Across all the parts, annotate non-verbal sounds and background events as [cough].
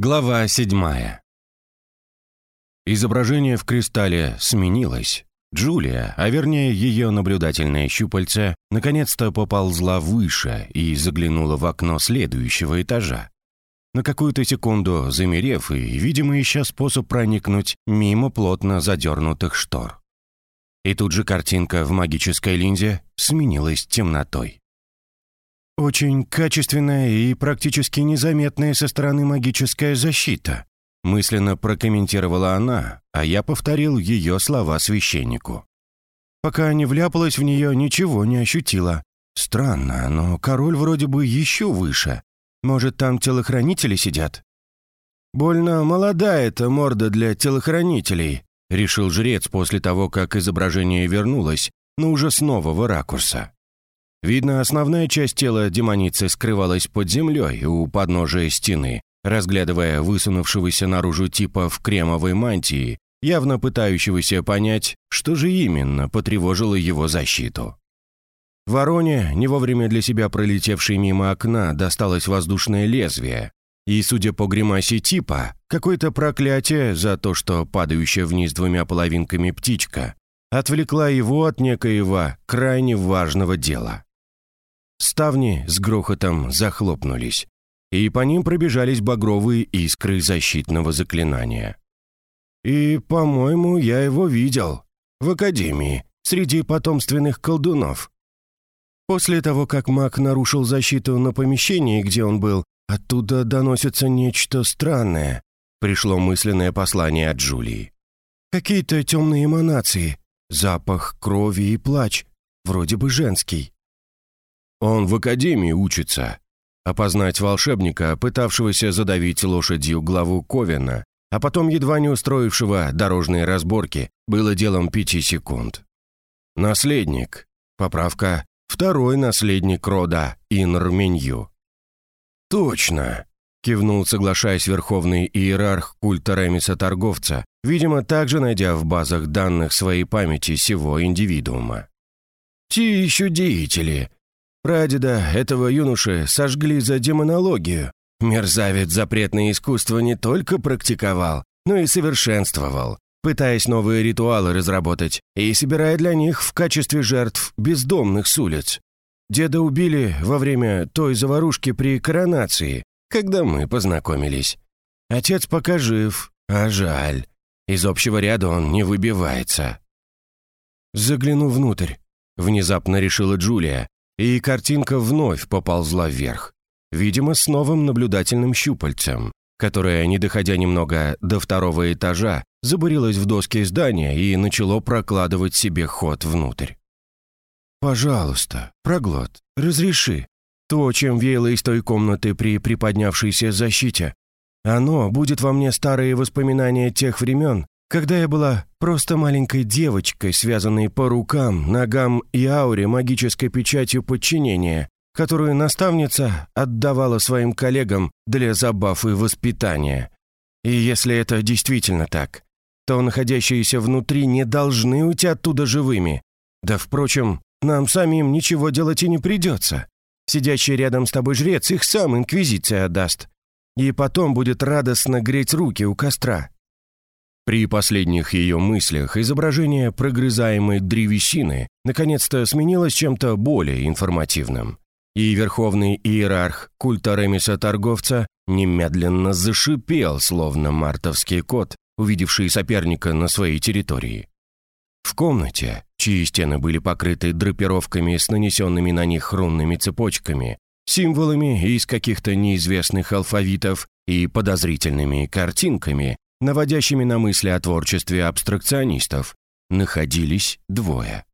Глава седьмая. Изображение в кристалле сменилось. Джулия, а вернее ее наблюдательное щупальце, наконец-то поползла выше и заглянула в окно следующего этажа. На какую-то секунду замерев и, видимо, ища способ проникнуть мимо плотно задернутых штор. И тут же картинка в магической линзе сменилась темнотой. «Очень качественная и практически незаметная со стороны магическая защита», мысленно прокомментировала она, а я повторил ее слова священнику. Пока не вляпалась в нее, ничего не ощутила. Странно, но король вроде бы еще выше. Может, там телохранители сидят? «Больно молодая эта морда для телохранителей», — решил жрец после того, как изображение вернулось, но уже с нового ракурса. Видно, основная часть тела демоницы скрывалась под землей у подножия стены, разглядывая высунувшегося наружу типа в кремовой мантии, явно пытающегося понять, что же именно потревожило его защиту. Вороне, не вовремя для себя пролетевшей мимо окна, досталось воздушное лезвие, и, судя по гримасе типа, какое-то проклятие за то, что падающая вниз двумя половинками птичка отвлекла его от некоего крайне важного дела. Ставни с грохотом захлопнулись, и по ним пробежались багровые искры защитного заклинания. «И, по-моему, я его видел. В Академии, среди потомственных колдунов». После того, как маг нарушил защиту на помещении, где он был, оттуда доносится нечто странное. Пришло мысленное послание от Джулии. Какие-то темные эманации, запах крови и плач, вроде бы женский. Он в академии учится. Опознать волшебника, пытавшегося задавить лошадью главу Ковена, а потом едва не устроившего дорожные разборки, было делом пяти секунд. Наследник. Поправка. Второй наследник рода Инр «Точно!» — кивнул, соглашаясь верховный иерарх культа Ремиса-торговца, видимо, также найдя в базах данных своей памяти сего индивидуума. «Те еще деятели, Прадеда этого юноши сожгли за демонологию. Мерзавец запретное искусство не только практиковал, но и совершенствовал, пытаясь новые ритуалы разработать и собирая для них в качестве жертв бездомных с улиц. Деда убили во время той заварушки при коронации, когда мы познакомились. Отец пока жив, а жаль. Из общего ряда он не выбивается. Загляну внутрь. Внезапно решила Джулия, и картинка вновь поползла вверх. Видимо, с новым наблюдательным щупальцем, которое, не доходя немного до второго этажа, забурилось в доски здания и начало прокладывать себе ход внутрь. «Пожалуйста, проглот, разреши. То, чем веяло из той комнаты при приподнявшейся защите. Оно будет во мне старые воспоминания тех времен, когда я была просто маленькой девочкой, связанной по рукам, ногам и ауре магической печатью подчинения, которую наставница отдавала своим коллегам для забав и воспитания. И если это действительно так, то находящиеся внутри не должны уйти оттуда живыми. Да, впрочем, нам самим ничего делать и не придется. Сидящий рядом с тобой жрец их сам инквизиция отдаст. И потом будет радостно греть руки у костра. При последних ее мыслях изображение прогрызаемой древесины наконец-то сменилось чем-то более информативным. И верховный иерарх культа Ремиса-торговца немедленно зашипел, словно мартовский кот, увидевший соперника на своей территории. В комнате, чьи стены были покрыты драпировками с нанесенными на них рунными цепочками, символами из каких-то неизвестных алфавитов и подозрительными картинками, наводящими на мысли о творчестве абстракционистов, находились двое.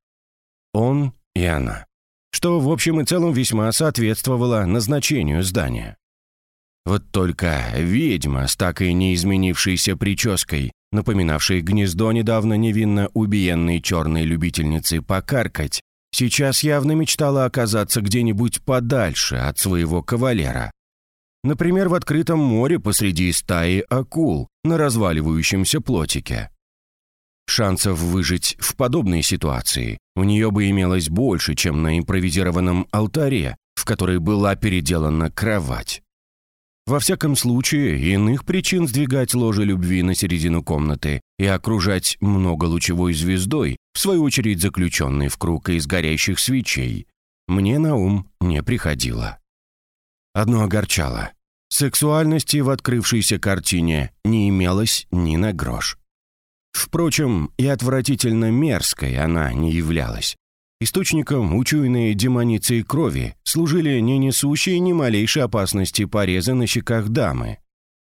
Он и она, что в общем и целом весьма соответствовало назначению здания. Вот только ведьма с так и не изменившейся прической, напоминавшей гнездо недавно невинно убиенной черной любительницы покаркать, сейчас явно мечтала оказаться где-нибудь подальше от своего кавалера, Например, в открытом море посреди стаи акул на разваливающемся плотике. Шансов выжить в подобной ситуации у нее бы имелось больше, чем на импровизированном алтаре, в который была переделана кровать. Во всяком случае, иных причин сдвигать ложе любви на середину комнаты и окружать многолучевой звездой, в свою очередь заключенной в круг из горящих свечей, мне на ум не приходило. Одно огорчало. Сексуальности в открывшейся картине не имелось ни на грош. Впрочем, и отвратительно мерзкой она не являлась. Источником учуянной демониции крови служили не несущие ни малейшей опасности порезы на щеках дамы.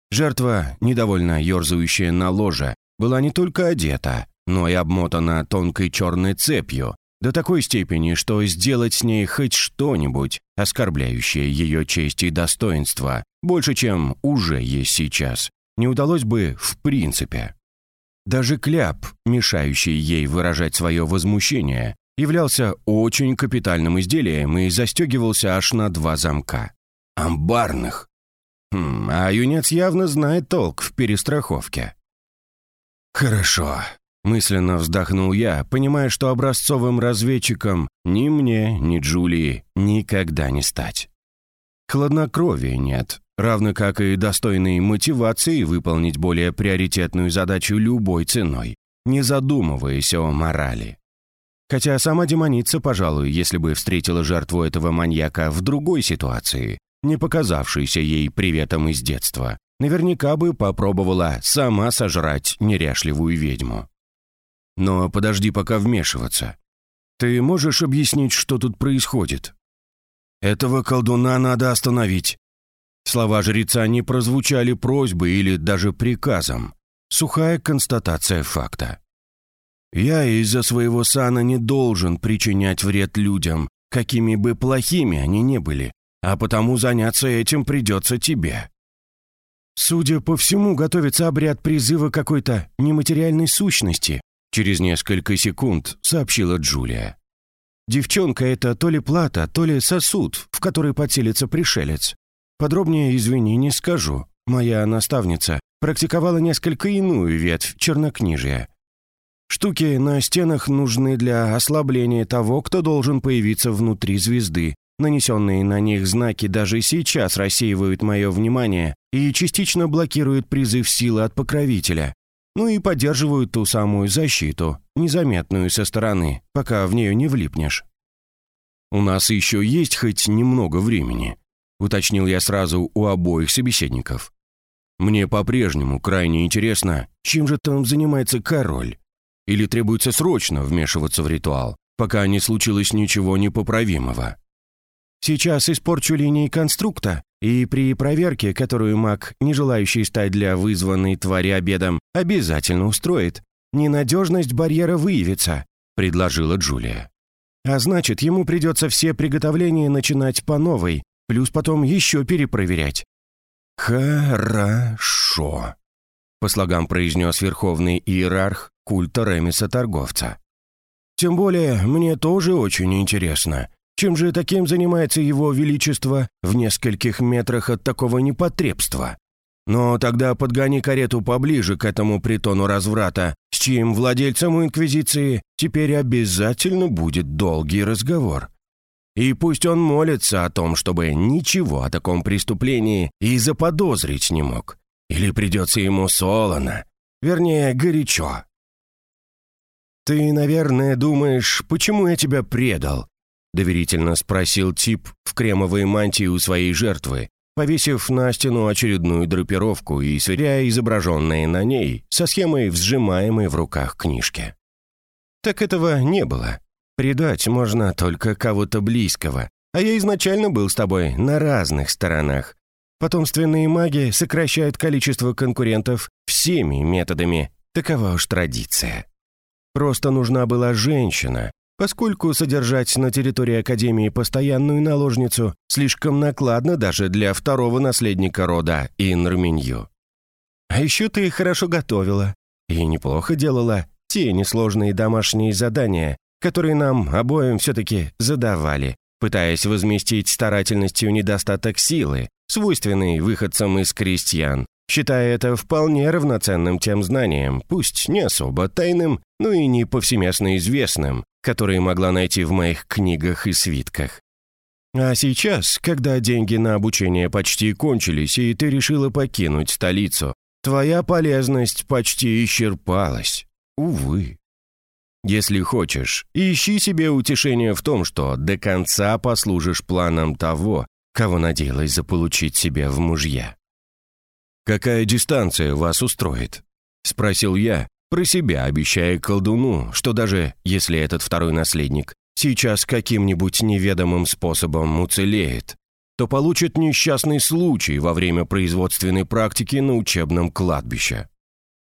Жертва, недовольно ерзающая на ложе, была не только одета, но и обмотана тонкой черной цепью, до такой степени, что сделать с ней хоть что-нибудь, оскорбляющее ее честь и достоинство, больше, чем уже есть сейчас, не удалось бы в принципе. Даже кляп, мешающий ей выражать свое возмущение, являлся очень капитальным изделием и застегивался аж на два замка. Амбарных. Хм, а юнец явно знает толк в перестраховке. «Хорошо», — мысленно вздохнул я, понимая, что образцовым разведчиком ни мне, ни Джулии никогда не стать. Хладнокровия нет, равно как и достойной мотивации выполнить более приоритетную задачу любой ценой, не задумываясь о морали. Хотя сама демоница, пожалуй, если бы встретила жертву этого маньяка в другой ситуации, не показавшейся ей приветом из детства, наверняка бы попробовала сама сожрать неряшливую ведьму. Но подожди пока вмешиваться. Ты можешь объяснить, что тут происходит? Этого колдуна надо остановить. Слова жреца не прозвучали просьбой или даже приказом. Сухая констатация факта. Я из-за своего сана не должен причинять вред людям, какими бы плохими они ни были, а потому заняться этим придется тебе. Судя по всему, готовится обряд призыва какой-то нематериальной сущности, через несколько секунд сообщила Джулия. Девчонка — это то ли плата, то ли сосуд, в который подселится пришелец. Подробнее, извини, не скажу. Моя наставница практиковала несколько иную ветвь чернокнижия, Штуки на стенах нужны для ослабления того, кто должен появиться внутри звезды. Нанесенные на них знаки даже сейчас рассеивают мое внимание и частично блокируют призыв силы от покровителя. Ну и поддерживают ту самую защиту, незаметную со стороны, пока в нее не влипнешь. «У нас еще есть хоть немного времени», — уточнил я сразу у обоих собеседников. «Мне по-прежнему крайне интересно, чем же там занимается король». Или требуется срочно вмешиваться в ритуал, пока не случилось ничего непоправимого? Сейчас испорчу линии конструкта, и при проверке, которую маг, не желающий стать для вызванной твари обедом, обязательно устроит, ненадежность барьера выявится», — предложила Джулия. «А значит, ему придется все приготовления начинать по новой, плюс потом еще перепроверять». «Хорошо», — по слогам произнес верховный иерарх, культа Ремиса-торговца. «Тем более, мне тоже очень интересно, чем же таким занимается его величество в нескольких метрах от такого непотребства? Но тогда подгони карету поближе к этому притону разврата, с чьим владельцем у Инквизиции теперь обязательно будет долгий разговор. И пусть он молится о том, чтобы ничего о таком преступлении и заподозрить не мог. Или придется ему солоно, вернее, горячо. «Ты, наверное, думаешь, почему я тебя предал?» Доверительно спросил тип в кремовой мантии у своей жертвы, повесив на стену очередную драпировку и сверяя изображенные на ней со схемой взжимаемой в руках книжки. «Так этого не было. Предать можно только кого-то близкого, а я изначально был с тобой на разных сторонах. Потомственные маги сокращают количество конкурентов всеми методами, такова уж традиция». Просто нужна была женщина, поскольку содержать на территории Академии постоянную наложницу слишком накладно даже для второго наследника рода Инрминью. А еще ты хорошо готовила и неплохо делала те несложные домашние задания, которые нам обоим все-таки задавали, пытаясь возместить старательностью недостаток силы, свойственный выходцам из крестьян, считая это вполне равноценным тем знаниям, пусть не особо тайным, но и не повсеместно известным, которые могла найти в моих книгах и свитках. А сейчас, когда деньги на обучение почти кончились, и ты решила покинуть столицу, твоя полезность почти исчерпалась. Увы. Если хочешь, ищи себе утешение в том, что до конца послужишь планом того, кого надеялась заполучить себе в мужья. «Какая дистанция вас устроит?» — спросил я, про себя обещая колдуну, что даже если этот второй наследник сейчас каким-нибудь неведомым способом уцелеет, то получит несчастный случай во время производственной практики на учебном кладбище.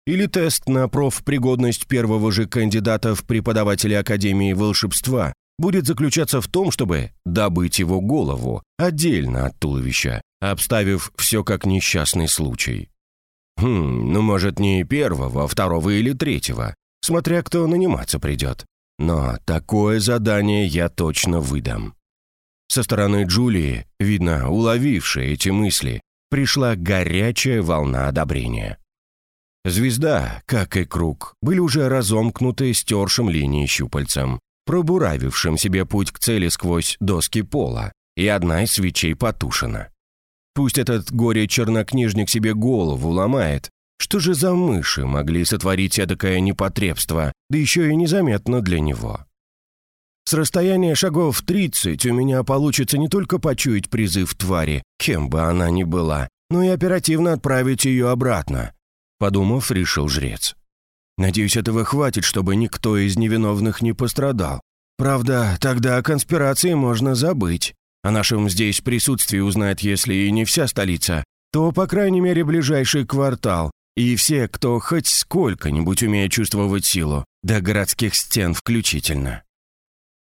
Или тест на профпригодность первого же кандидата в преподаватели Академии волшебства будет заключаться в том, чтобы добыть его голову отдельно от туловища, обставив все как несчастный случай. Хм, ну, может, не первого, а второго или третьего, смотря кто наниматься придет. Но такое задание я точно выдам. Со стороны Джулии, видно, уловившей эти мысли, пришла горячая волна одобрения. Звезда, как и круг, были уже разомкнуты стершим линии щупальцем, пробуравившим себе путь к цели сквозь доски пола, и одна из свечей потушена. Пусть этот горе-чернокнижник себе голову ломает, что же за мыши могли сотворить эдакое непотребство, да еще и незаметно для него? С расстояния шагов 30 у меня получится не только почуять призыв твари, кем бы она ни была, но и оперативно отправить ее обратно. Подумав, решил жрец. Надеюсь, этого хватит, чтобы никто из невиновных не пострадал. Правда, тогда о конспирации можно забыть. О нашем здесь присутствии узнает, если и не вся столица, то, по крайней мере, ближайший квартал, и все, кто хоть сколько-нибудь умеет чувствовать силу, до городских стен включительно.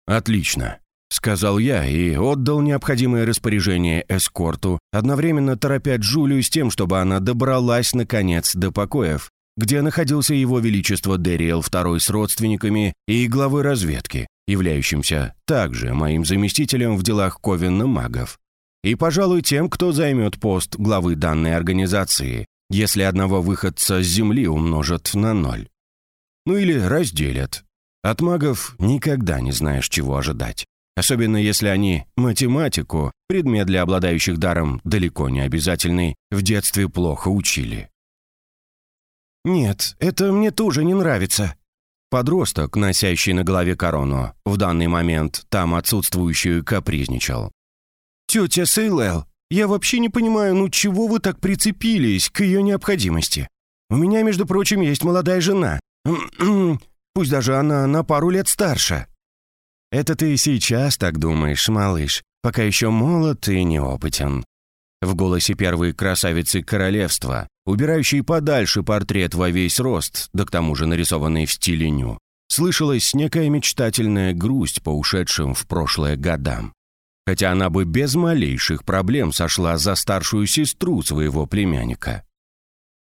«Отлично», — сказал я и отдал необходимое распоряжение эскорту, одновременно торопя Джулию с тем, чтобы она добралась, наконец, до покоев, где находился его величество Дериэл II с родственниками и главой разведки, являющимся также моим заместителем в делах Ковенна магов. И, пожалуй, тем, кто займет пост главы данной организации, если одного выходца с Земли умножат на ноль. Ну или разделят. От магов никогда не знаешь, чего ожидать. Особенно если они математику, предмет для обладающих даром далеко не обязательный, в детстве плохо учили. «Нет, это мне тоже не нравится». Подросток, носящий на голове корону, в данный момент там отсутствующую капризничал. «Тетя Сейлел, я вообще не понимаю, ну чего вы так прицепились к ее необходимости? У меня, между прочим, есть молодая жена. [clears throat] Пусть даже она на пару лет старше». «Это ты сейчас так думаешь, малыш, пока еще молод и неопытен». В голосе первой красавицы королевства, убирающей подальше портрет во весь рост, да к тому же нарисованный в стиле ню, слышалась некая мечтательная грусть по ушедшим в прошлое годам хотя она бы без малейших проблем сошла за старшую сестру своего племянника.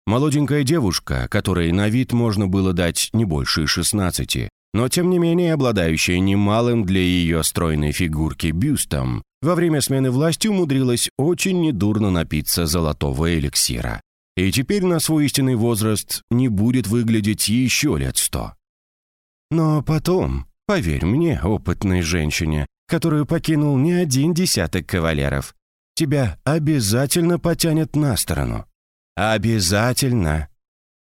Молоденькая девушка, которой на вид можно было дать не больше 16, но тем не менее обладающая немалым для ее стройной фигурки бюстом, во время смены власти умудрилась очень недурно напиться золотого эликсира. И теперь на свой истинный возраст не будет выглядеть еще лет сто. Но потом, поверь мне, опытной женщине, которую покинул не один десяток кавалеров. Тебя обязательно потянет на сторону. Обязательно.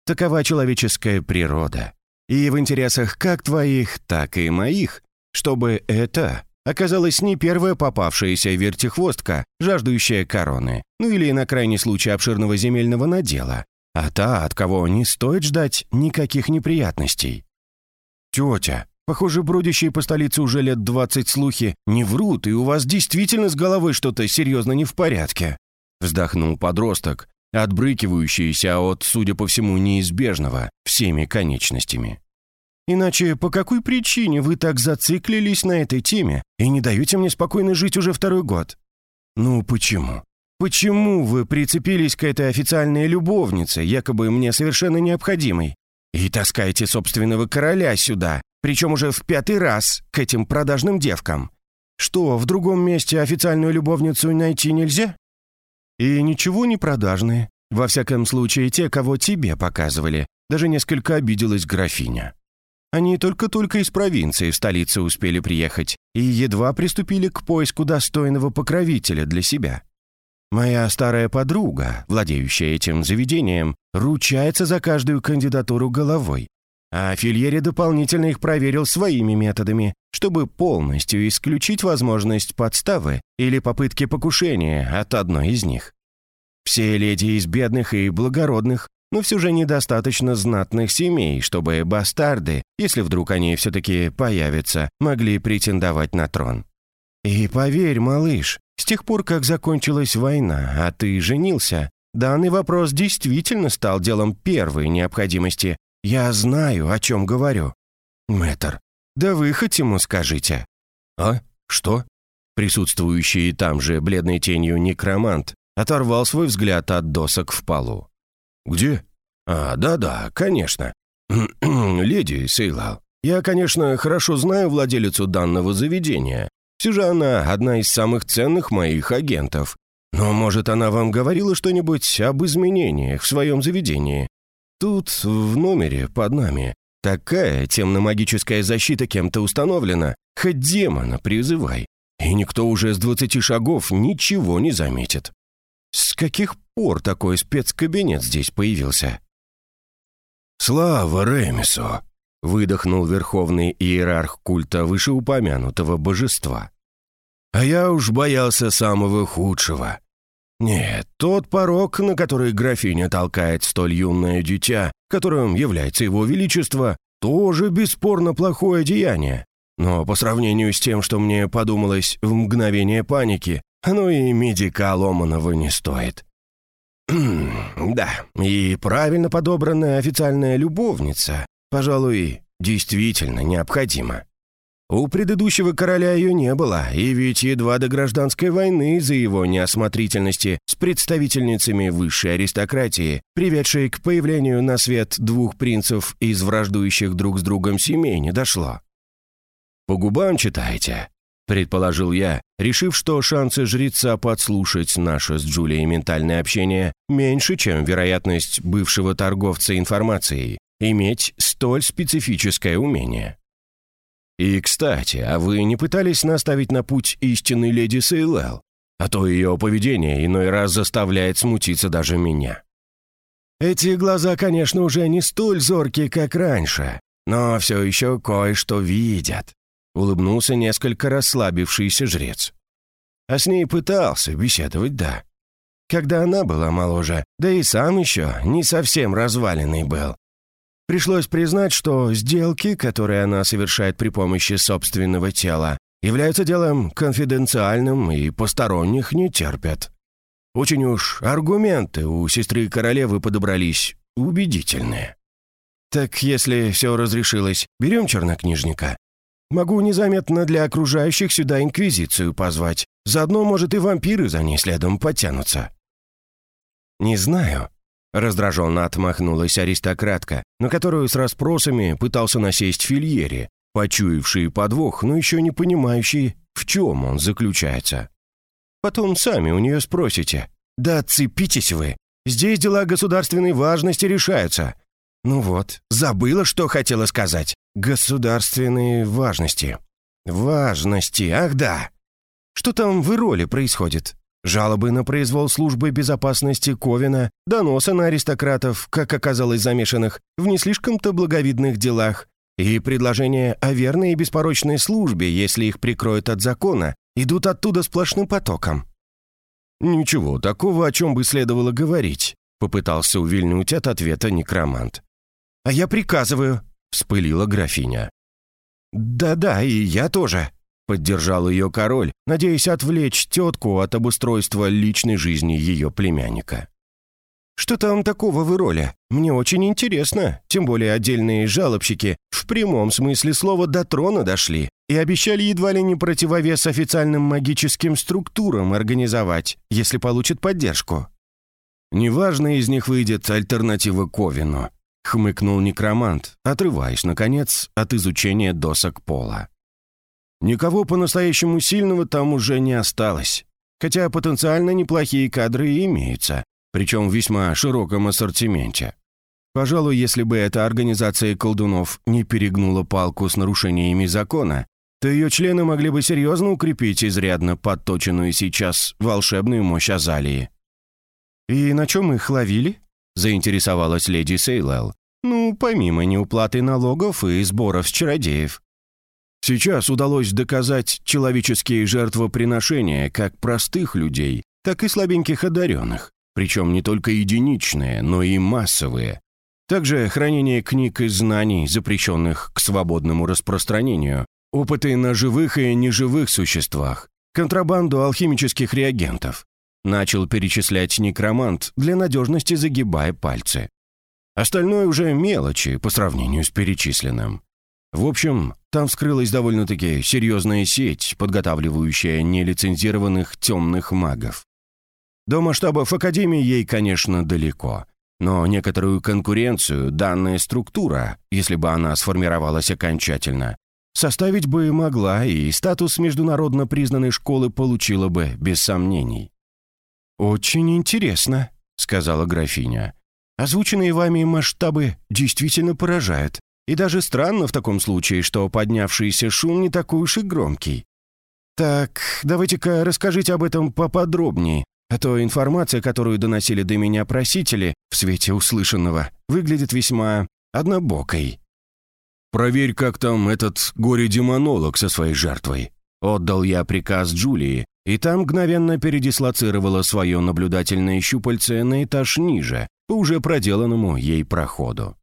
Такова человеческая природа. И в интересах как твоих, так и моих, чтобы это оказалась не первая попавшаяся вертихвостка, жаждущая короны, ну или на крайний случай обширного земельного надела, а та, от кого не стоит ждать никаких неприятностей. «Тетя, Похоже, бродящие по столице уже лет двадцать слухи не врут, и у вас действительно с головой что-то серьезно не в порядке», вздохнул подросток, отбрыкивающийся от, судя по всему, неизбежного, всеми конечностями. «Иначе по какой причине вы так зациклились на этой теме и не даете мне спокойно жить уже второй год?» «Ну почему? Почему вы прицепились к этой официальной любовнице, якобы мне совершенно необходимой, и таскаете собственного короля сюда, причем уже в пятый раз к этим продажным девкам. Что, в другом месте официальную любовницу найти нельзя? И ничего не продажные. Во всяком случае, те, кого тебе показывали. Даже несколько обиделась графиня. Они только-только из провинции в столицу успели приехать и едва приступили к поиску достойного покровителя для себя. Моя старая подруга, владеющая этим заведением, ручается за каждую кандидатуру головой, а Фильери дополнительно их проверил своими методами, чтобы полностью исключить возможность подставы или попытки покушения от одной из них. Все леди из бедных и благородных, но все же недостаточно знатных семей, чтобы бастарды, если вдруг они все-таки появятся, могли претендовать на трон. И поверь, малыш, с тех пор, как закончилась война, а ты женился, данный вопрос действительно стал делом первой необходимости. Я знаю, о чем говорю. Мэтр, да вы хоть ему скажите. А? Что? Присутствующий там же бледной тенью некромант оторвал свой взгляд от досок в полу. «Где?» «А, да-да, конечно. [clears throat] Леди Сейлал, я, конечно, хорошо знаю владелицу данного заведения. Все же она одна из самых ценных моих агентов. Но, может, она вам говорила что-нибудь об изменениях в своем заведении? Тут, в номере, под нами, такая темно-магическая защита кем-то установлена, хоть демона призывай. И никто уже с двадцати шагов ничего не заметит. С каких пор такой спецкабинет здесь появился?» «Слава Ремису!» — выдохнул верховный иерарх культа вышеупомянутого божества. «А я уж боялся самого худшего. Нет, тот порог, на который графиня толкает столь юное дитя, которым является его величество, тоже бесспорно плохое деяние. Но по сравнению с тем, что мне подумалось в мгновение паники, оно и медика ломаного не стоит. [clears throat] да, и правильно подобранная официальная любовница, пожалуй, действительно необходима. У предыдущего короля ее не было, и ведь едва до гражданской войны за его неосмотрительности с представительницами высшей аристократии, приведшей к появлению на свет двух принцев из враждующих друг с другом семей, не дошло. «По губам читаете?» Предположил я, решив, что шансы жреца подслушать наше с Джулией ментальное общение меньше, чем вероятность бывшего торговца информацией иметь столь специфическое умение. И, кстати, а вы не пытались наставить на путь истинной леди Сейлел? А то ее поведение иной раз заставляет смутиться даже меня. Эти глаза, конечно, уже не столь зоркие, как раньше, но все еще кое-что видят. — улыбнулся несколько расслабившийся жрец. А с ней пытался беседовать, да. Когда она была моложе, да и сам еще не совсем разваленный был. Пришлось признать, что сделки, которые она совершает при помощи собственного тела, являются делом конфиденциальным и посторонних не терпят. Очень уж аргументы у сестры королевы подобрались убедительные. Так если все разрешилось, берем чернокнижника. Могу незаметно для окружающих сюда Инквизицию позвать. Заодно, может, и вампиры за ней следом подтянутся». «Не знаю», — раздраженно отмахнулась аристократка, на которую с расспросами пытался насесть Фильери, почуявший подвох, но еще не понимающий, в чем он заключается. «Потом сами у нее спросите. Да отцепитесь вы. Здесь дела государственной важности решаются. Ну вот, забыла, что хотела сказать. Государственной важности. Важности, ах да. Что там в Ироле происходит? Жалобы на произвол службы безопасности Ковина, доносы на аристократов, как оказалось замешанных, в не слишком-то благовидных делах, и предложения о верной и беспорочной службе, если их прикроют от закона, идут оттуда сплошным потоком. «Ничего такого, о чем бы следовало говорить», — попытался увильнуть от ответа некромант. «А я приказываю», — вспылила графиня. «Да-да, и я тоже», — поддержал ее король, надеясь отвлечь тетку от обустройства личной жизни ее племянника. «Что там такого в Ироле? Мне очень интересно, тем более отдельные жалобщики в прямом смысле слова до трона дошли и обещали едва ли не противовес официальным магическим структурам организовать, если получат поддержку». «Неважно, из них выйдет альтернатива Ковину», — хмыкнул некромант, отрываясь, наконец, от изучения досок пола. «Никого по-настоящему сильного там уже не осталось, хотя потенциально неплохие кадры имеются, причем в весьма широком ассортименте. Пожалуй, если бы эта организация колдунов не перегнула палку с нарушениями закона, то ее члены могли бы серьезно укрепить изрядно подточенную сейчас волшебную мощь Азалии. «И на чем их ловили?» — заинтересовалась леди Сейлэл. «Ну, помимо неуплаты налогов и сборов с чародеев». Сейчас удалось доказать человеческие жертвоприношения как простых людей, так и слабеньких одаренных, причем не только единичные, но и массовые. Также хранение книг и знаний, запрещенных к свободному распространению, опыты на живых и неживых существах, контрабанду алхимических реагентов. Начал перечислять некромант, для надежности загибая пальцы. Остальное уже мелочи по сравнению с перечисленным. В общем, там вскрылась довольно-таки серьезная сеть, подготавливающая нелицензированных темных магов. До масштабов Академии ей, конечно, далеко. Но некоторую конкуренцию данная структура, если бы она сформировалась окончательно, составить бы могла и статус международно признанной школы получила бы без сомнений. «Очень интересно», — сказала графиня. «Озвученные вами масштабы действительно поражают. И даже странно в таком случае, что поднявшийся шум не такой уж и громкий. Так, давайте-ка расскажите об этом поподробнее, а то информация, которую доносили до меня просители в свете услышанного, выглядит весьма однобокой. «Проверь, как там этот горе-демонолог со своей жертвой». Отдал я приказ Джулии, и там мгновенно передислоцировала свое наблюдательное щупальце на этаж ниже, по уже проделанному ей проходу.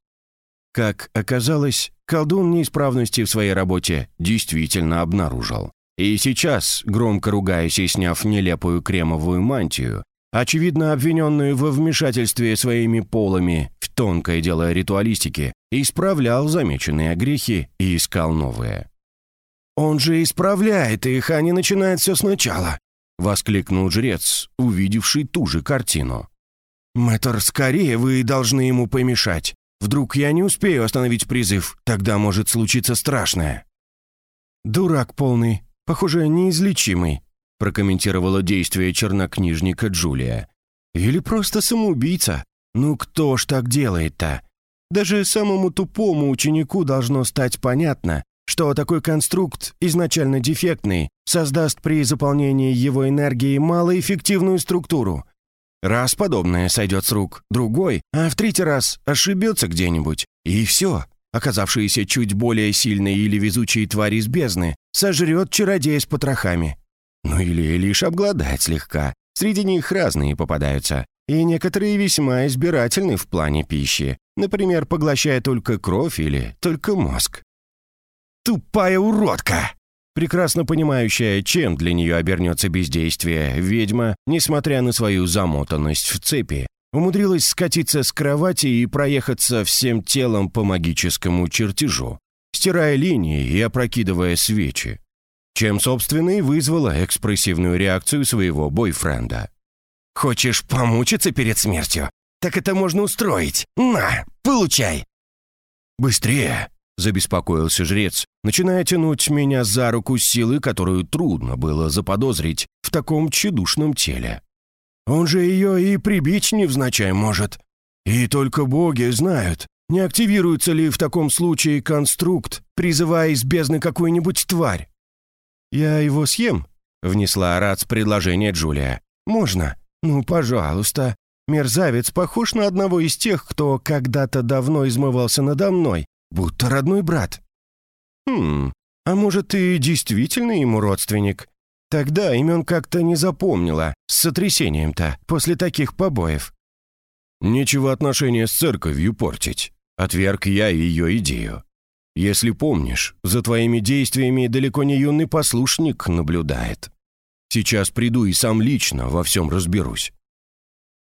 Как оказалось, колдун неисправности в своей работе действительно обнаружил. И сейчас, громко ругаясь и сняв нелепую кремовую мантию, очевидно обвиненную во вмешательстве своими полами в тонкое дело ритуалистики, исправлял замеченные грехи и искал новые. «Он же исправляет их, а не начинает все сначала!» — воскликнул жрец, увидевший ту же картину. «Мэтр, скорее вы должны ему помешать. Вдруг я не успею остановить призыв, тогда может случиться страшное». «Дурак полный, похоже, неизлечимый», прокомментировала действие чернокнижника Джулия. «Или просто самоубийца. Ну кто ж так делает-то? Даже самому тупому ученику должно стать понятно, что такой конструкт, изначально дефектный, создаст при заполнении его энергии малоэффективную структуру, Раз подобное сойдет с рук, другой, а в третий раз ошибется где-нибудь. И все. Оказавшиеся чуть более сильные или везучие твари из бездны сожрет чародея с потрохами. Ну или лишь обгладать слегка. Среди них разные попадаются. И некоторые весьма избирательны в плане пищи. Например, поглощая только кровь или только мозг. «Тупая уродка!» прекрасно понимающая, чем для нее обернется бездействие, ведьма, несмотря на свою замотанность в цепи, умудрилась скатиться с кровати и проехаться всем телом по магическому чертежу, стирая линии и опрокидывая свечи, чем, собственно, и вызвала экспрессивную реакцию своего бойфренда. «Хочешь помучиться перед смертью? Так это можно устроить. На, получай!» «Быстрее!» Забеспокоился жрец, начиная тянуть меня за руку силы, которую трудно было заподозрить в таком тщедушном теле. Он же ее и прибить невзначай может. И только боги знают, не активируется ли в таком случае конструкт, призывая из бездны какую-нибудь тварь. «Я его съем?» — внесла Рац предложение Джулия. «Можно? Ну, пожалуйста. Мерзавец похож на одного из тех, кто когда-то давно измывался надо мной, Будто родной брат. Хм, а может, ты действительно ему родственник? Тогда имен как-то не запомнила, с сотрясением-то, после таких побоев. Нечего отношения с церковью портить. Отверг я ее идею. Если помнишь, за твоими действиями далеко не юный послушник наблюдает. Сейчас приду и сам лично во всем разберусь.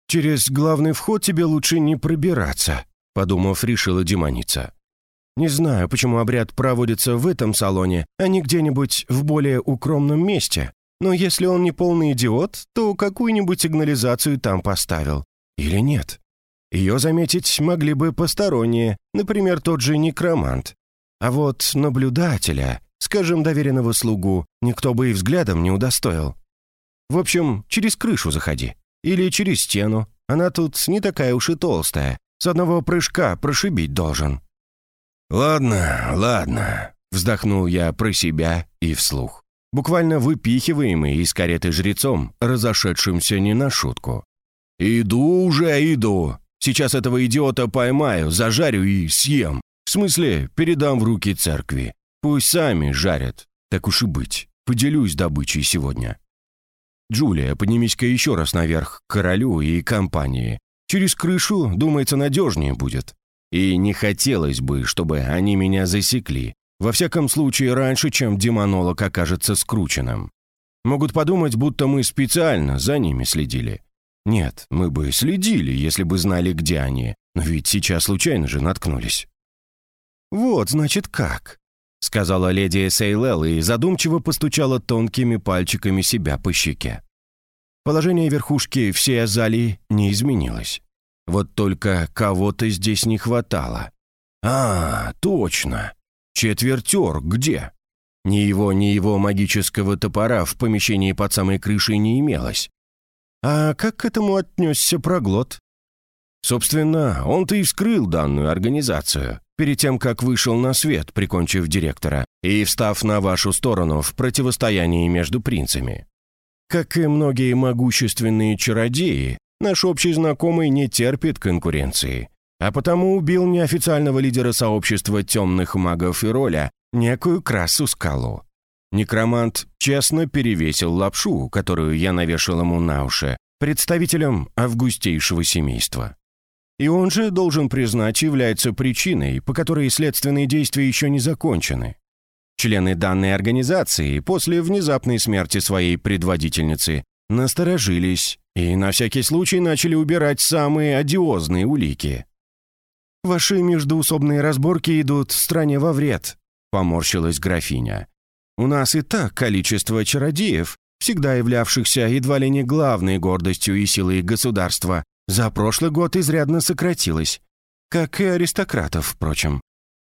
Через главный вход тебе лучше не пробираться, подумав, решила демоница. Не знаю, почему обряд проводится в этом салоне, а не где-нибудь в более укромном месте. Но если он не полный идиот, то какую-нибудь сигнализацию там поставил. Или нет? Ее заметить могли бы посторонние, например, тот же некромант. А вот наблюдателя, скажем, доверенного слугу, никто бы и взглядом не удостоил. В общем, через крышу заходи. Или через стену. Она тут не такая уж и толстая. С одного прыжка прошибить должен». «Ладно, ладно», — вздохнул я про себя и вслух. Буквально выпихиваемый из кареты жрецом, разошедшимся не на шутку. «Иду уже, иду. Сейчас этого идиота поймаю, зажарю и съем. В смысле, передам в руки церкви. Пусть сами жарят. Так уж и быть. Поделюсь добычей сегодня. Джулия, поднимись-ка еще раз наверх к королю и компании. Через крышу, думается, надежнее будет. И не хотелось бы, чтобы они меня засекли. Во всяком случае, раньше, чем демонолог окажется скрученным. Могут подумать, будто мы специально за ними следили. Нет, мы бы следили, если бы знали, где они. Но ведь сейчас случайно же наткнулись. «Вот, значит, как», — сказала леди Сейлел и задумчиво постучала тонкими пальчиками себя по щеке. Положение верхушки всей Азалии не изменилось. Вот только кого-то здесь не хватало. «А, точно! Четвертер где?» Ни его, ни его магического топора в помещении под самой крышей не имелось. А как к этому отнесся проглот? Собственно, он-то и вскрыл данную организацию, перед тем, как вышел на свет, прикончив директора, и встав на вашу сторону в противостоянии между принцами. Как и многие могущественные чародеи, наш общий знакомый не терпит конкуренции, а потому убил неофициального лидера сообщества темных магов и роля, некую красу скалу. Некромант честно перевесил лапшу, которую я навешал ему на уши, представителям августейшего семейства. И он же, должен признать, является причиной, по которой следственные действия еще не закончены. Члены данной организации после внезапной смерти своей предводительницы насторожились и на всякий случай начали убирать самые одиозные улики. «Ваши междуусобные разборки идут стране во вред», — поморщилась графиня. У нас и так количество чародеев, всегда являвшихся едва ли не главной гордостью и силой государства, за прошлый год изрядно сократилось. Как и аристократов, впрочем.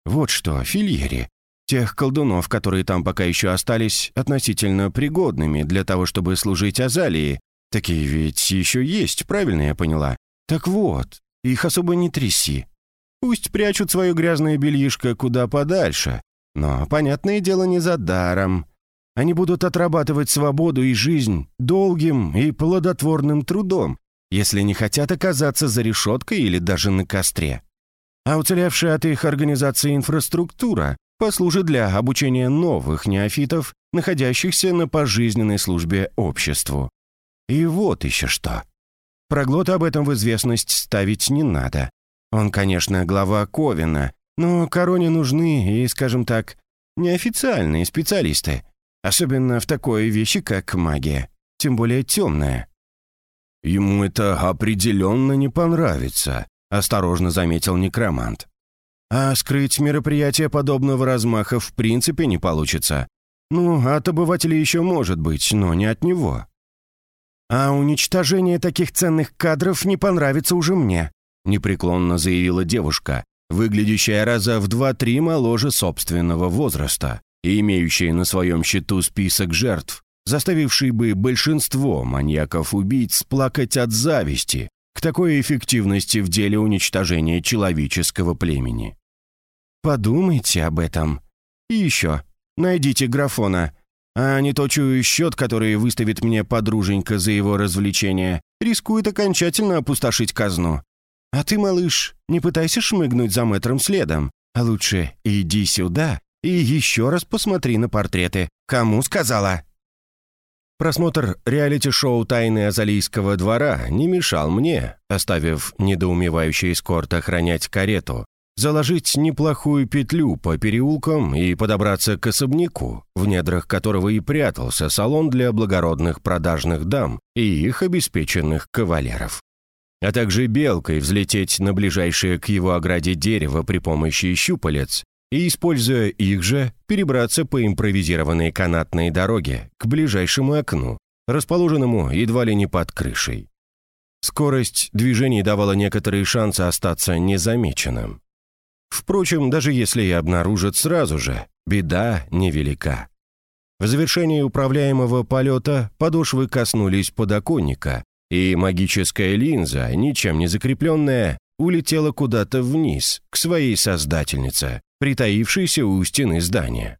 Вот что, фильери. Тех колдунов, которые там пока еще остались относительно пригодными для того, чтобы служить Азалии, такие ведь еще есть, правильно я поняла? Так вот, их особо не тряси. Пусть прячут свое грязное бельишко куда подальше, но, понятное дело, не за даром. Они будут отрабатывать свободу и жизнь долгим и плодотворным трудом, если не хотят оказаться за решеткой или даже на костре. А уцелевшая от их организации инфраструктура послужит для обучения новых неофитов, находящихся на пожизненной службе обществу. И вот еще что. Проглота об этом в известность ставить не надо. Он, конечно, глава Ковина, но короне нужны и, скажем так, неофициальные специалисты. Особенно в такой вещи, как магия. Тем более темная. «Ему это определенно не понравится», — осторожно заметил некромант. «А скрыть мероприятие подобного размаха в принципе не получится. Ну, от обывателей еще может быть, но не от него. А уничтожение таких ценных кадров не понравится уже мне», — непреклонно заявила девушка, выглядящая раза в два-три моложе собственного возраста и имеющая на своем счету список жертв, заставивший бы большинство маньяков-убийц плакать от зависти к такой эффективности в деле уничтожения человеческого племени. Подумайте об этом. И еще, найдите графона, а не то чую счет, который выставит мне подруженька за его развлечение, рискует окончательно опустошить казну. А ты, малыш, не пытайся шмыгнуть за мэтром следом, а лучше иди сюда и еще раз посмотри на портреты. Кому сказала?» Просмотр реалити-шоу «Тайны Азалийского двора» не мешал мне, оставив недоумевающий эскорт охранять карету, заложить неплохую петлю по переулкам и подобраться к особняку, в недрах которого и прятался салон для благородных продажных дам и их обеспеченных кавалеров а также белкой взлететь на ближайшее к его ограде дерево при помощи щупалец и, используя их же, перебраться по импровизированной канатной дороге к ближайшему окну, расположенному едва ли не под крышей. Скорость движений давала некоторые шансы остаться незамеченным. Впрочем, даже если и обнаружат сразу же, беда невелика. В завершении управляемого полета подошвы коснулись подоконника, и магическая линза, ничем не закрепленная, улетела куда-то вниз, к своей создательнице, притаившейся у стены здания.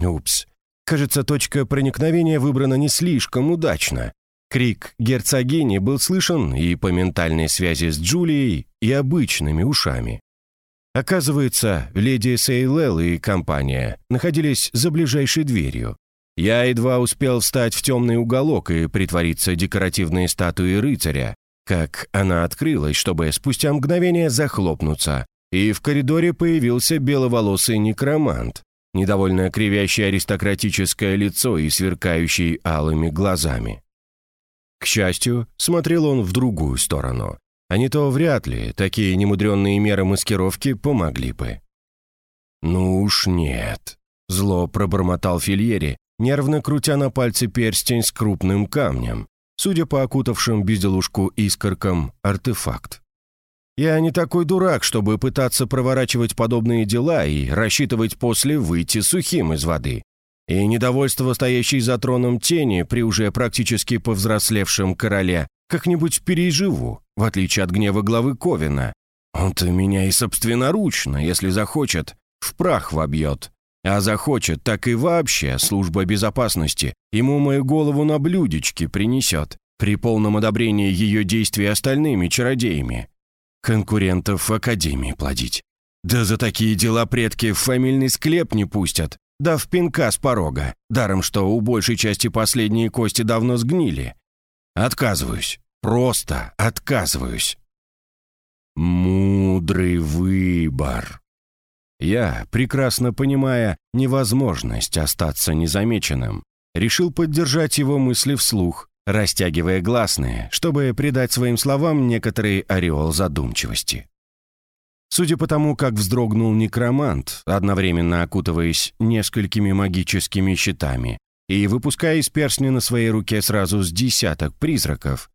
Упс. Кажется, точка проникновения выбрана не слишком удачно. Крик герцогини был слышен и по ментальной связи с Джулией, и обычными ушами. Оказывается, леди Сейлел и компания находились за ближайшей дверью. Я едва успел встать в темный уголок и притвориться декоративной статуей рыцаря, как она открылась, чтобы спустя мгновение захлопнуться, и в коридоре появился беловолосый некромант, недовольно кривящий аристократическое лицо и сверкающий алыми глазами. К счастью, смотрел он в другую сторону, а не то вряд ли такие немудренные меры маскировки помогли бы. «Ну уж нет», — зло пробормотал Фильери, нервно крутя на пальце перстень с крупным камнем, судя по окутавшим безделушку искоркам, артефакт. Я не такой дурак, чтобы пытаться проворачивать подобные дела и рассчитывать после выйти сухим из воды. И недовольство, стоящей за троном тени при уже практически повзрослевшем короле, как-нибудь переживу, в отличие от гнева главы Ковина. Он-то меня и собственноручно, если захочет, в прах вобьет. А захочет, так и вообще служба безопасности ему мою голову на блюдечке принесет, при полном одобрении ее действий остальными чародеями. Конкурентов в Академии плодить. Да за такие дела предки в фамильный склеп не пустят, да в пинка с порога, даром что у большей части последние кости давно сгнили. Отказываюсь, просто отказываюсь. Мудрый выбор. Я, прекрасно понимая невозможность остаться незамеченным, решил поддержать его мысли вслух, растягивая гласные, чтобы придать своим словам некоторый ореол задумчивости. Судя по тому, как вздрогнул некромант, одновременно окутываясь несколькими магическими щитами и выпуская из перстня на своей руке сразу с десяток призраков,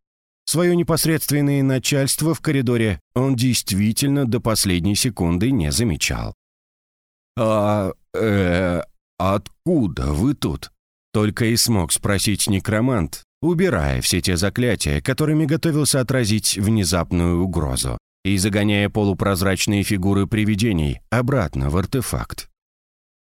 свое непосредственное начальство в коридоре он действительно до последней секунды не замечал. «А... э... откуда вы тут?» Только и смог спросить некромант, убирая все те заклятия, которыми готовился отразить внезапную угрозу, и загоняя полупрозрачные фигуры привидений обратно в артефакт.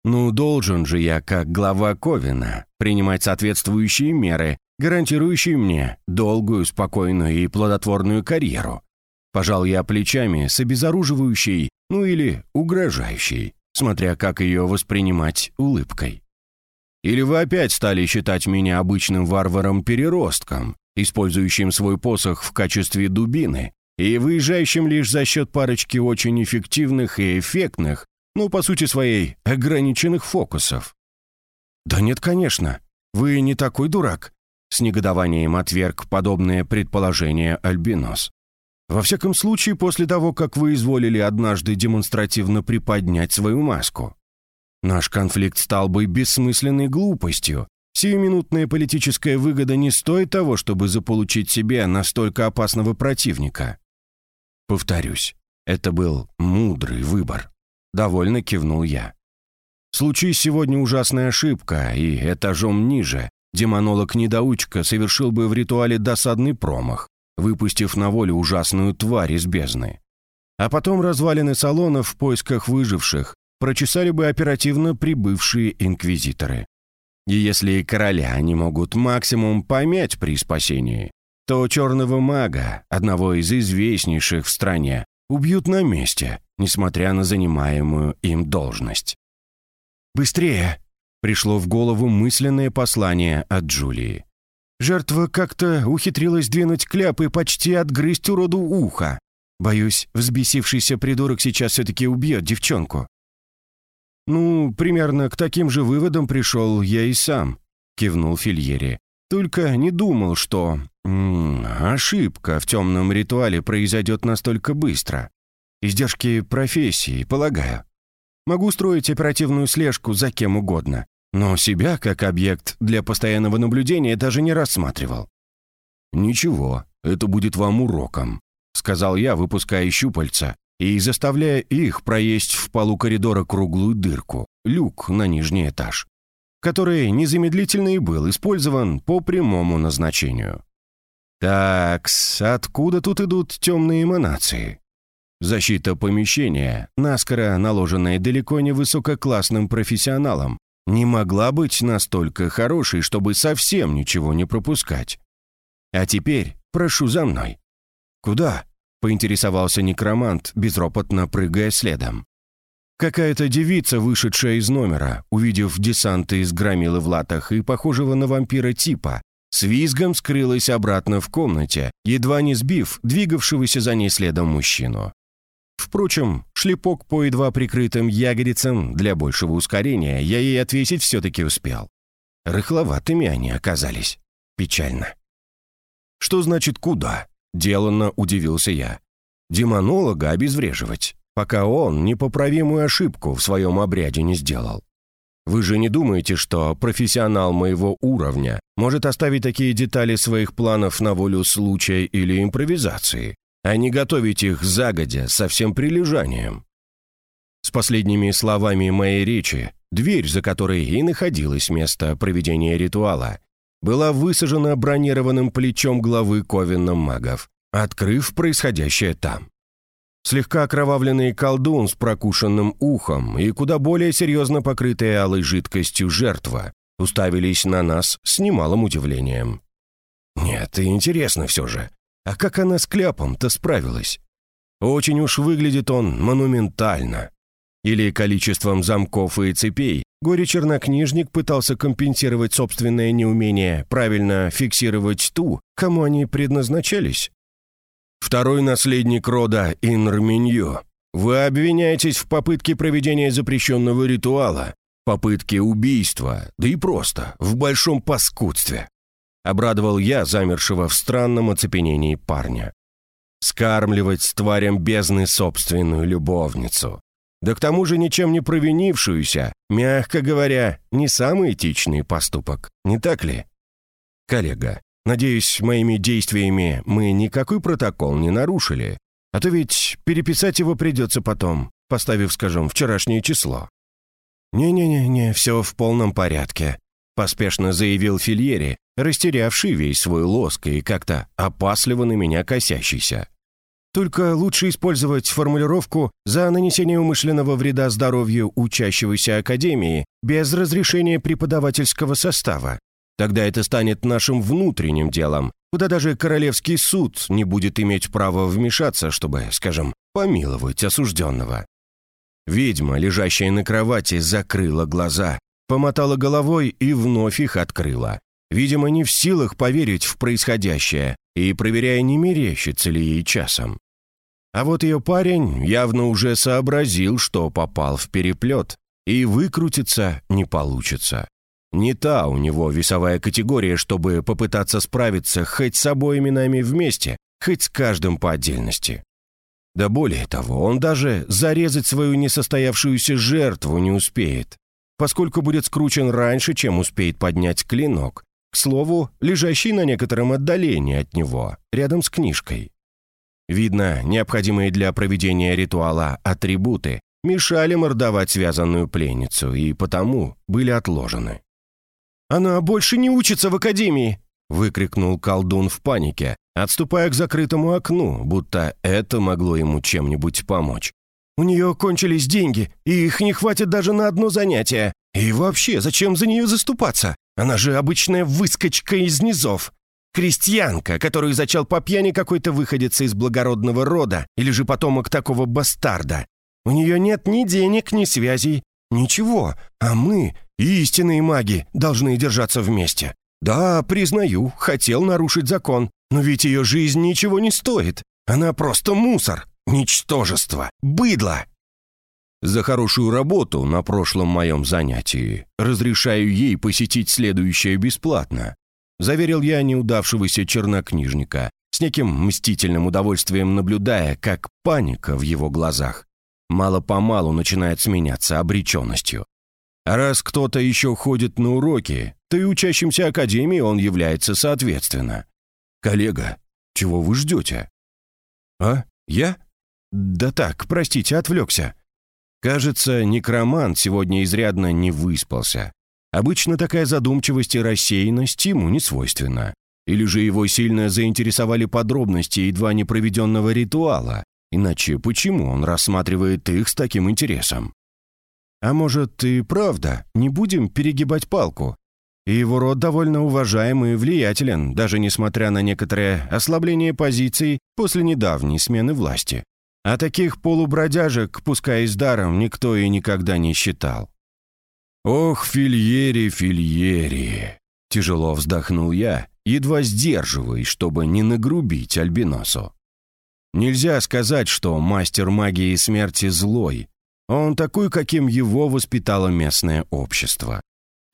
Ну, должен же я, как глава Ковина, принимать соответствующие меры, гарантирующие мне долгую, спокойную и плодотворную карьеру. Пожал я плечами с обезоруживающей, ну или угрожающей смотря как ее воспринимать улыбкой. Или вы опять стали считать меня обычным варваром-переростком, использующим свой посох в качестве дубины и выезжающим лишь за счет парочки очень эффективных и эффектных, ну, по сути своей, ограниченных фокусов? Да нет, конечно. Вы не такой дурак. С негодованием отверг подобное предположение Альбинос. Во всяком случае, после того, как вы изволили однажды демонстративно приподнять свою маску. Наш конфликт стал бы бессмысленной глупостью. Сиюминутная политическая выгода не стоит того, чтобы заполучить себе настолько опасного противника. Повторюсь, это был мудрый выбор. Довольно кивнул я. Случись сегодня ужасная ошибка, и этажом ниже демонолог-недоучка совершил бы в ритуале досадный промах выпустив на волю ужасную тварь из бездны. А потом развалины салона в поисках выживших прочесали бы оперативно прибывшие инквизиторы. И если короля они могут максимум помять при спасении, то черного мага, одного из известнейших в стране, убьют на месте, несмотря на занимаемую им должность. «Быстрее!» — пришло в голову мысленное послание от Джулии. Жертва как-то ухитрилась двинуть кляп и почти отгрызть уроду ухо. Боюсь, взбесившийся придурок сейчас все-таки убьет девчонку. «Ну, примерно к таким же выводам пришел я и сам», — кивнул Фильери. «Только не думал, что м -м, ошибка в темном ритуале произойдет настолько быстро. Издержки профессии, полагаю. Могу строить оперативную слежку за кем угодно, но себя как объект для постоянного наблюдения даже не рассматривал. «Ничего, это будет вам уроком», — сказал я, выпуская щупальца и заставляя их проесть в полу коридора круглую дырку, люк на нижний этаж, который незамедлительно и был использован по прямому назначению. Так, откуда тут идут темные эманации? Защита помещения, наскоро наложенная далеко не высококлассным профессионалом, не могла быть настолько хорошей, чтобы совсем ничего не пропускать. А теперь прошу за мной. Куда? поинтересовался некромант, безропотно прыгая следом. Какая-то девица, вышедшая из номера, увидев десанта из громилы в латах и похожего на вампира типа, с визгом скрылась обратно в комнате, едва не сбив двигавшегося за ней следом мужчину. Впрочем, шлепок по едва прикрытым ягодицам для большего ускорения я ей отвесить все-таки успел. Рыхловатыми они оказались. Печально. «Что значит «куда»?» – деланно удивился я. «Демонолога обезвреживать, пока он непоправимую ошибку в своем обряде не сделал. Вы же не думаете, что профессионал моего уровня может оставить такие детали своих планов на волю случая или импровизации, а не готовить их загодя со всем прилежанием? С последними словами моей речи, дверь, за которой и находилось место проведения ритуала, была высажена бронированным плечом главы ковенным магов, открыв происходящее там слегка окровавленный колдун с прокушенным ухом и куда более серьезно покрытая алой жидкостью жертва уставились на нас с немалым удивлением. Нет, интересно все же, а как она с кляпом-то справилась? Очень уж выглядит он монументально. Или количеством замков и цепей горе-чернокнижник пытался компенсировать собственное неумение правильно фиксировать ту, кому они предназначались? Второй наследник рода Инрминьо. Вы обвиняетесь в попытке проведения запрещенного ритуала, попытке убийства, да и просто в большом паскудстве. Обрадовал я замершего в странном оцепенении парня. Скармливать тварям бездны собственную любовницу. Да к тому же ничем не провинившуюся, мягко говоря, не самый этичный поступок, не так ли? Коллега, Надеюсь, моими действиями мы никакой протокол не нарушили. А то ведь переписать его придется потом, поставив, скажем, вчерашнее число». «Не-не-не, все в полном порядке», — поспешно заявил Фильери, растерявший весь свой лоск и как-то опасливо на меня косящийся. «Только лучше использовать формулировку «за нанесение умышленного вреда здоровью учащегося Академии без разрешения преподавательского состава. Тогда это станет нашим внутренним делом, куда даже королевский суд не будет иметь права вмешаться, чтобы, скажем, помиловать осужденного. Ведьма, лежащая на кровати, закрыла глаза, помотала головой и вновь их открыла. Видимо, не в силах поверить в происходящее и проверяя, не мерещится ли ей часом. А вот ее парень явно уже сообразил, что попал в переплет, и выкрутиться не получится. Не та у него весовая категория, чтобы попытаться справиться хоть с обоими нами вместе, хоть с каждым по отдельности. Да более того, он даже зарезать свою несостоявшуюся жертву не успеет, поскольку будет скручен раньше, чем успеет поднять клинок, к слову, лежащий на некотором отдалении от него, рядом с книжкой. Видно, необходимые для проведения ритуала атрибуты мешали мордовать связанную пленницу и потому были отложены. «Она больше не учится в академии!» — выкрикнул колдун в панике, отступая к закрытому окну, будто это могло ему чем-нибудь помочь. «У нее кончились деньги, и их не хватит даже на одно занятие. И вообще, зачем за нее заступаться? Она же обычная выскочка из низов. Крестьянка, которую зачал по пьяни какой-то выходец из благородного рода, или же потомок такого бастарда. У нее нет ни денег, ни связей, ничего, а мы Истинные маги должны держаться вместе. Да, признаю, хотел нарушить закон, но ведь ее жизнь ничего не стоит. Она просто мусор, ничтожество, быдло. За хорошую работу на прошлом моем занятии разрешаю ей посетить следующее бесплатно. Заверил я неудавшегося чернокнижника, с неким мстительным удовольствием наблюдая, как паника в его глазах мало-помалу начинает сменяться обреченностью. Раз кто-то еще ходит на уроки, то и учащимся Академии он является соответственно. Коллега, чего вы ждете? А? Я? Да так, простите, отвлекся. Кажется, некромант сегодня изрядно не выспался. Обычно такая задумчивость и рассеянность ему не свойственна. Или же его сильно заинтересовали подробности едва не проведенного ритуала, Иначе почему он рассматривает их с таким интересом? А может, и правда, не будем перегибать палку? И его род довольно уважаемый и влиятелен, даже несмотря на некоторое ослабление позиций после недавней смены власти. А таких полубродяжек, пускай и с даром, никто и никогда не считал. «Ох, Фильери, Фильери!» Тяжело вздохнул я, едва сдерживаясь, чтобы не нагрубить Альбиносу. Нельзя сказать, что мастер магии смерти злой. Он такой, каким его воспитало местное общество.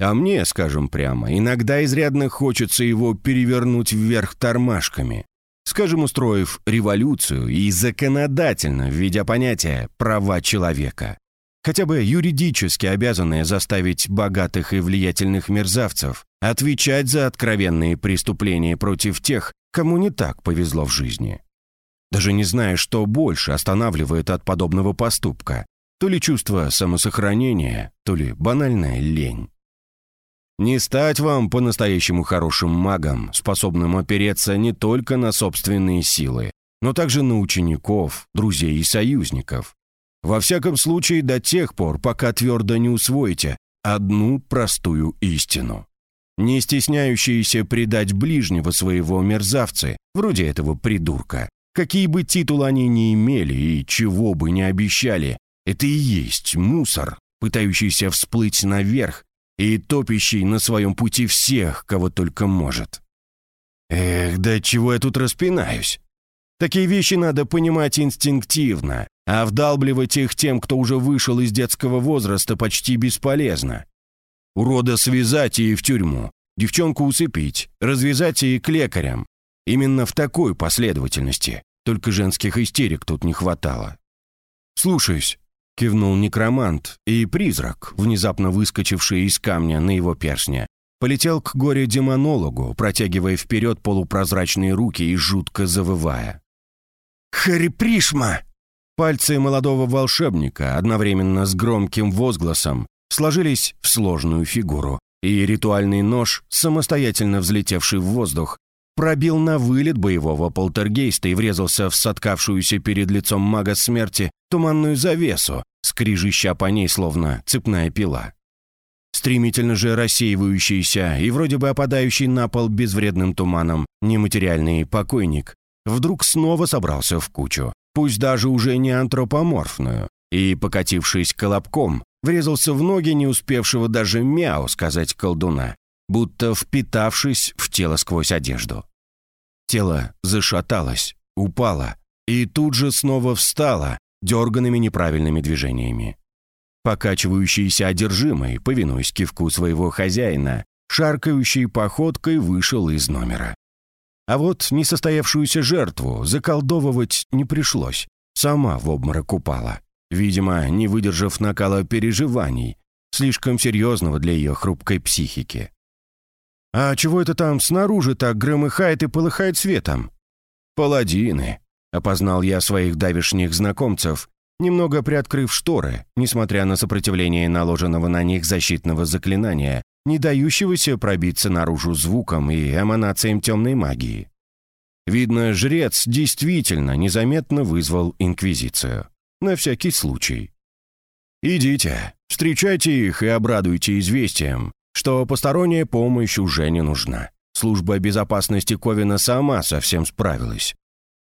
А мне, скажем прямо, иногда изрядно хочется его перевернуть вверх тормашками. Скажем, устроив революцию и законодательно введя понятие «права человека». Хотя бы юридически обязанные заставить богатых и влиятельных мерзавцев отвечать за откровенные преступления против тех, кому не так повезло в жизни. Даже не зная, что больше останавливает от подобного поступка, то ли чувство самосохранения, то ли банальная лень. Не стать вам по-настоящему хорошим магом, способным опереться не только на собственные силы, но также на учеников, друзей и союзников. Во всяком случае, до тех пор, пока твердо не усвоите одну простую истину. Не стесняющиеся предать ближнего своего мерзавцы, вроде этого придурка, какие бы титулы они ни имели и чего бы ни обещали, это и есть мусор, пытающийся всплыть наверх и топящий на своем пути всех, кого только может. Эх, да чего я тут распинаюсь? Такие вещи надо понимать инстинктивно, а вдалбливать их тем, кто уже вышел из детского возраста, почти бесполезно. Урода связать и в тюрьму, девчонку усыпить, развязать и к лекарям. Именно в такой последовательности, только женских истерик тут не хватало. «Слушаюсь», — кивнул некромант, и призрак, внезапно выскочивший из камня на его перстне, полетел к горе-демонологу, протягивая вперед полупрозрачные руки и жутко завывая. «Хари Пришма!» Пальцы молодого волшебника одновременно с громким возгласом сложились в сложную фигуру, и ритуальный нож, самостоятельно взлетевший в воздух, пробил на вылет боевого полтергейста и врезался в соткавшуюся перед лицом мага смерти туманную завесу, скрижища по ней словно цепная пила. Стремительно же рассеивающийся и вроде бы опадающий на пол безвредным туманом нематериальный покойник вдруг снова собрался в кучу, пусть даже уже не антропоморфную, и, покатившись колобком, врезался в ноги не успевшего даже мяу сказать колдуна, будто впитавшись в тело сквозь одежду. Тело зашаталось, упало и тут же снова встало дерганными неправильными движениями. Покачивающийся одержимый, повинуясь кивку своего хозяина, шаркающей походкой вышел из номера. А вот несостоявшуюся жертву заколдовывать не пришлось, сама в обморок упала, видимо, не выдержав накала переживаний, слишком серьезного для ее хрупкой психики. «А чего это там снаружи так громыхает и полыхает светом?» «Паладины», — опознал я своих давишних знакомцев, немного приоткрыв шторы, несмотря на сопротивление наложенного на них защитного заклинания, не дающегося пробиться наружу звуком и эманациям темной магии. Видно, жрец действительно незаметно вызвал инквизицию. На всякий случай. «Идите, встречайте их и обрадуйте известием, что посторонняя помощь уже не нужна. Служба безопасности Ковина сама совсем справилась.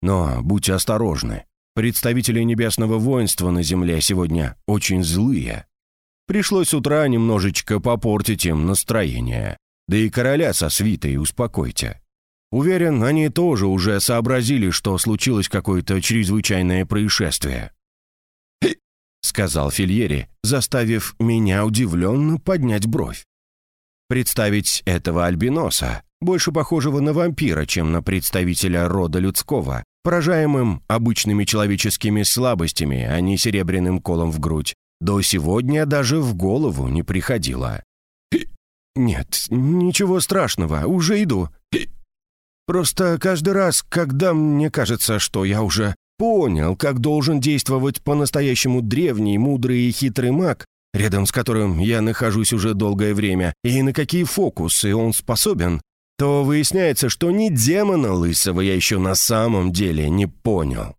Но будьте осторожны. Представители небесного воинства на Земле сегодня очень злые. Пришлось с утра немножечко попортить им настроение. Да и короля со свитой успокойте. Уверен, они тоже уже сообразили, что случилось какое-то чрезвычайное происшествие. сказал Фильери, заставив меня удивленно поднять бровь. Представить этого альбиноса, больше похожего на вампира, чем на представителя рода людского, поражаемым обычными человеческими слабостями, а не серебряным колом в грудь, до сегодня даже в голову не приходило. «Нет, ничего страшного, уже иду. Просто каждый раз, когда мне кажется, что я уже понял, как должен действовать по-настоящему древний, мудрый и хитрый маг, рядом с которым я нахожусь уже долгое время, и на какие фокусы он способен, то выясняется, что ни демона лысого я еще на самом деле не понял.